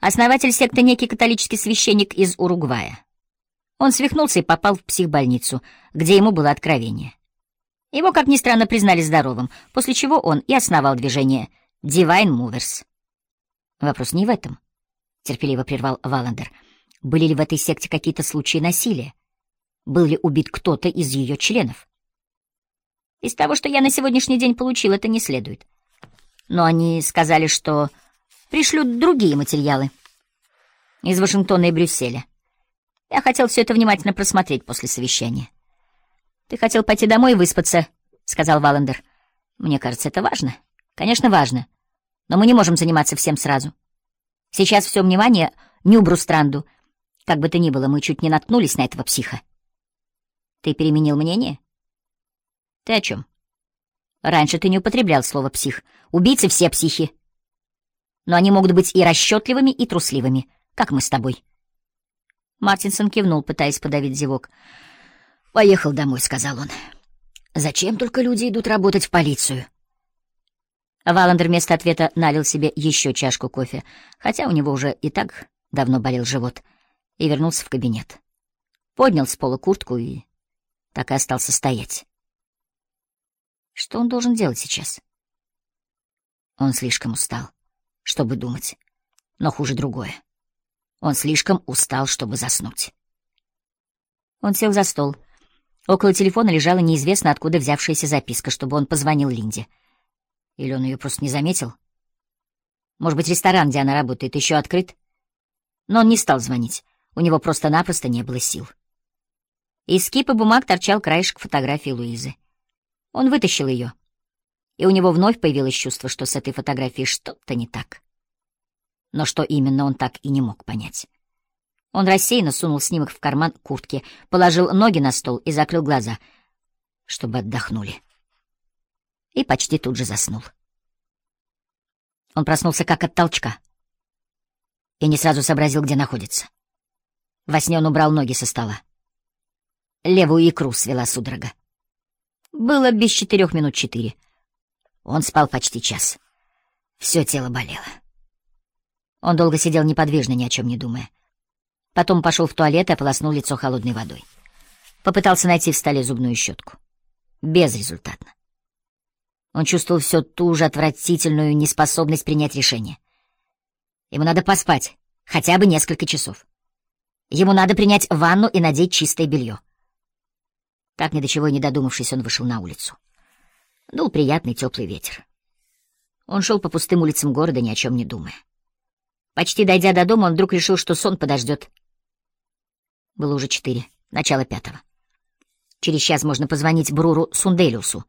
Основатель секты некий католический священник из Уругвая. Он свихнулся и попал в психбольницу, где ему было откровение. Его, как ни странно, признали здоровым, после чего он и основал движение Divine Movers. Вопрос не в этом, — терпеливо прервал Валандер. Были ли в этой секте какие-то случаи насилия? Был ли убит кто-то из ее членов? Из того, что я на сегодняшний день получил, это не следует. Но они сказали, что пришлют другие материалы из Вашингтона и Брюсселя. Я хотел все это внимательно просмотреть после совещания. «Ты хотел пойти домой и выспаться», — сказал Валандер. «Мне кажется, это важно. Конечно, важно. Но мы не можем заниматься всем сразу. Сейчас все внимание Нюбру Странду. Как бы то ни было, мы чуть не наткнулись на этого психа». «Ты переменил мнение?» «Ты о чем?» «Раньше ты не употреблял слово «псих». Убийцы все психи но они могут быть и расчетливыми, и трусливыми, как мы с тобой. Мартинсон кивнул, пытаясь подавить зевок. «Поехал домой», — сказал он. «Зачем только люди идут работать в полицию?» Валандер вместо ответа налил себе еще чашку кофе, хотя у него уже и так давно болел живот, и вернулся в кабинет. Поднял с пола куртку и так и остался стоять. Что он должен делать сейчас? Он слишком устал чтобы думать. Но хуже другое. Он слишком устал, чтобы заснуть. Он сел за стол. Около телефона лежала неизвестно откуда взявшаяся записка, чтобы он позвонил Линде. Или он ее просто не заметил? Может быть, ресторан, где она работает, еще открыт? Но он не стал звонить. У него просто-напросто не было сил. Из кипа бумаг торчал краешек фотографии Луизы. Он вытащил ее и у него вновь появилось чувство, что с этой фотографией что-то не так. Но что именно, он так и не мог понять. Он рассеянно сунул снимок в карман куртки, положил ноги на стол и закрыл глаза, чтобы отдохнули. И почти тут же заснул. Он проснулся как от толчка и не сразу сообразил, где находится. Во сне он убрал ноги со стола. Левую икру свела судорога. Было без четырех минут четыре — он спал почти час. Все тело болело. Он долго сидел неподвижно, ни о чем не думая. Потом пошел в туалет и ополоснул лицо холодной водой. Попытался найти в столе зубную щетку. Безрезультатно. Он чувствовал все ту же отвратительную неспособность принять решение. Ему надо поспать, хотя бы несколько часов. Ему надо принять ванну и надеть чистое белье. Так ни до чего и не додумавшись, он вышел на улицу. Дул приятный теплый ветер. Он шел по пустым улицам города, ни о чем не думая. Почти дойдя до дома, он вдруг решил, что сон подождет. Было уже четыре, начало пятого. Через час можно позвонить Бруру Сунделиусу.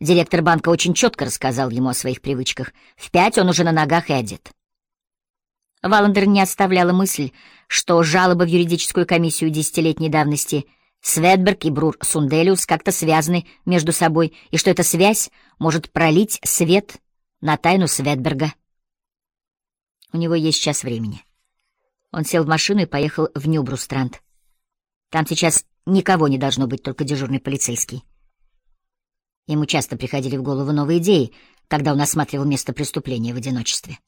Директор банка очень четко рассказал ему о своих привычках. В пять он уже на ногах и одет. Валандер не оставляла мысль, что жалоба в юридическую комиссию десятилетней давности — Светберг и Брур Сунделиус как-то связаны между собой, и что эта связь может пролить свет на тайну Светберга. У него есть час времени. Он сел в машину и поехал в Нюбрустранд. Там сейчас никого не должно быть, только дежурный полицейский. Ему часто приходили в голову новые идеи, когда он осматривал место преступления в одиночестве.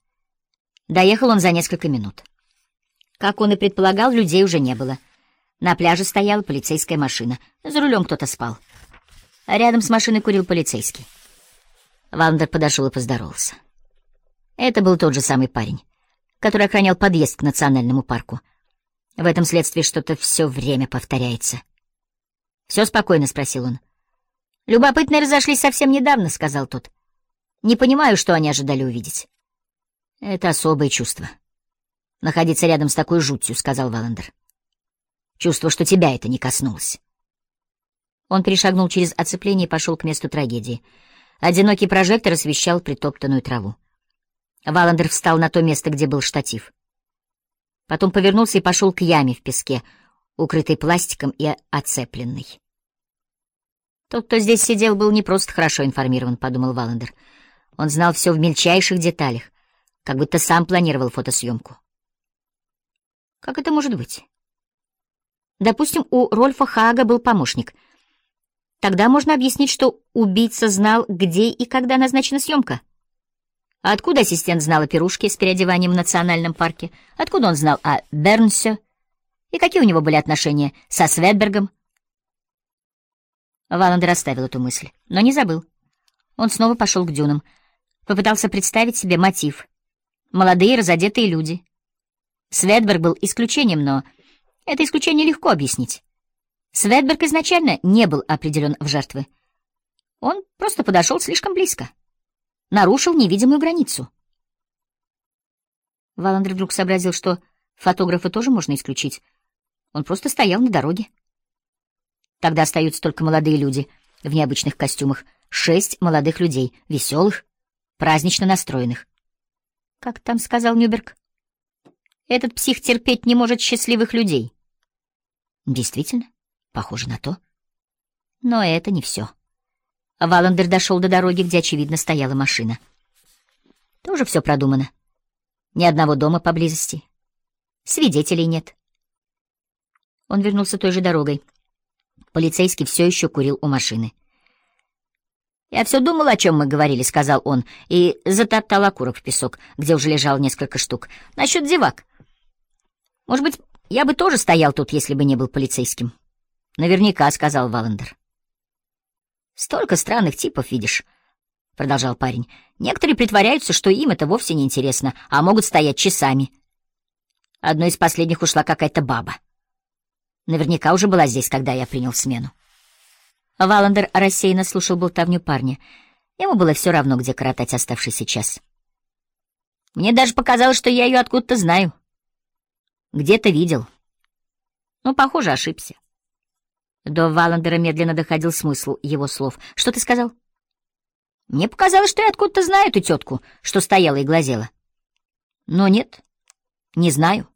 Доехал он за несколько минут. Как он и предполагал, людей уже не было — на пляже стояла полицейская машина. За рулем кто-то спал. Рядом с машиной курил полицейский. Вандер подошел и поздоровался. Это был тот же самый парень, который охранял подъезд к национальному парку. В этом следствии что-то все время повторяется. «Все спокойно?» — спросил он. «Любопытные разошлись совсем недавно», — сказал тот. «Не понимаю, что они ожидали увидеть». «Это особое чувство. Находиться рядом с такой жутью», — сказал Валандер. Чувство, что тебя это не коснулось. Он перешагнул через оцепление и пошел к месту трагедии. Одинокий прожектор освещал притоптанную траву. Валандер встал на то место, где был штатив. Потом повернулся и пошел к яме в песке, укрытой пластиком и оцепленной. Тот, кто здесь сидел, был не просто хорошо информирован, — подумал Валандер. Он знал все в мельчайших деталях, как будто сам планировал фотосъемку. Как это может быть? Допустим, у Рольфа Хага был помощник. Тогда можно объяснить, что убийца знал, где и когда назначена съемка. А откуда ассистент знал о пирушке с переодеванием в национальном парке? Откуда он знал о Бернсе? И какие у него были отношения со Светбергом? Валандер оставил эту мысль, но не забыл. Он снова пошел к дюнам. Попытался представить себе мотив. Молодые, разодетые люди. Светберг был исключением, но это исключение легко объяснить. Светберг изначально не был определен в жертвы. Он просто подошел слишком близко. Нарушил невидимую границу. Валандер вдруг сообразил, что фотографа тоже можно исключить. Он просто стоял на дороге. Тогда остаются только молодые люди в необычных костюмах. Шесть молодых людей, веселых, празднично настроенных. Как там сказал Нюберг? Этот псих терпеть не может счастливых людей. Действительно, похоже на то. Но это не все. Валандер дошел до дороги, где, очевидно, стояла машина. Тоже все продумано. Ни одного дома поблизости. Свидетелей нет. Он вернулся той же дорогой. Полицейский все еще курил у машины. «Я все думал, о чем мы говорили», — сказал он, и затоптал окурок в песок, где уже лежало несколько штук. «Насчет зевак. Может быть, я бы тоже стоял тут, если бы не был полицейским?» «Наверняка», — сказал Валандер. «Столько странных типов видишь», — продолжал парень. «Некоторые притворяются, что им это вовсе не интересно, а могут стоять часами. Одной из последних ушла какая-то баба. Наверняка уже была здесь, когда я принял смену». Валандер рассеянно слушал болтовню парня. Ему было все равно, где коротать оставшийся час. «Мне даже показалось, что я ее откуда-то знаю. Где-то видел. Но, похоже, ошибся». До Валандера медленно доходил смысл его слов. «Что ты сказал?» «Мне показалось, что я откуда-то знаю эту тетку, что стояла и глазела». «Но нет, не знаю».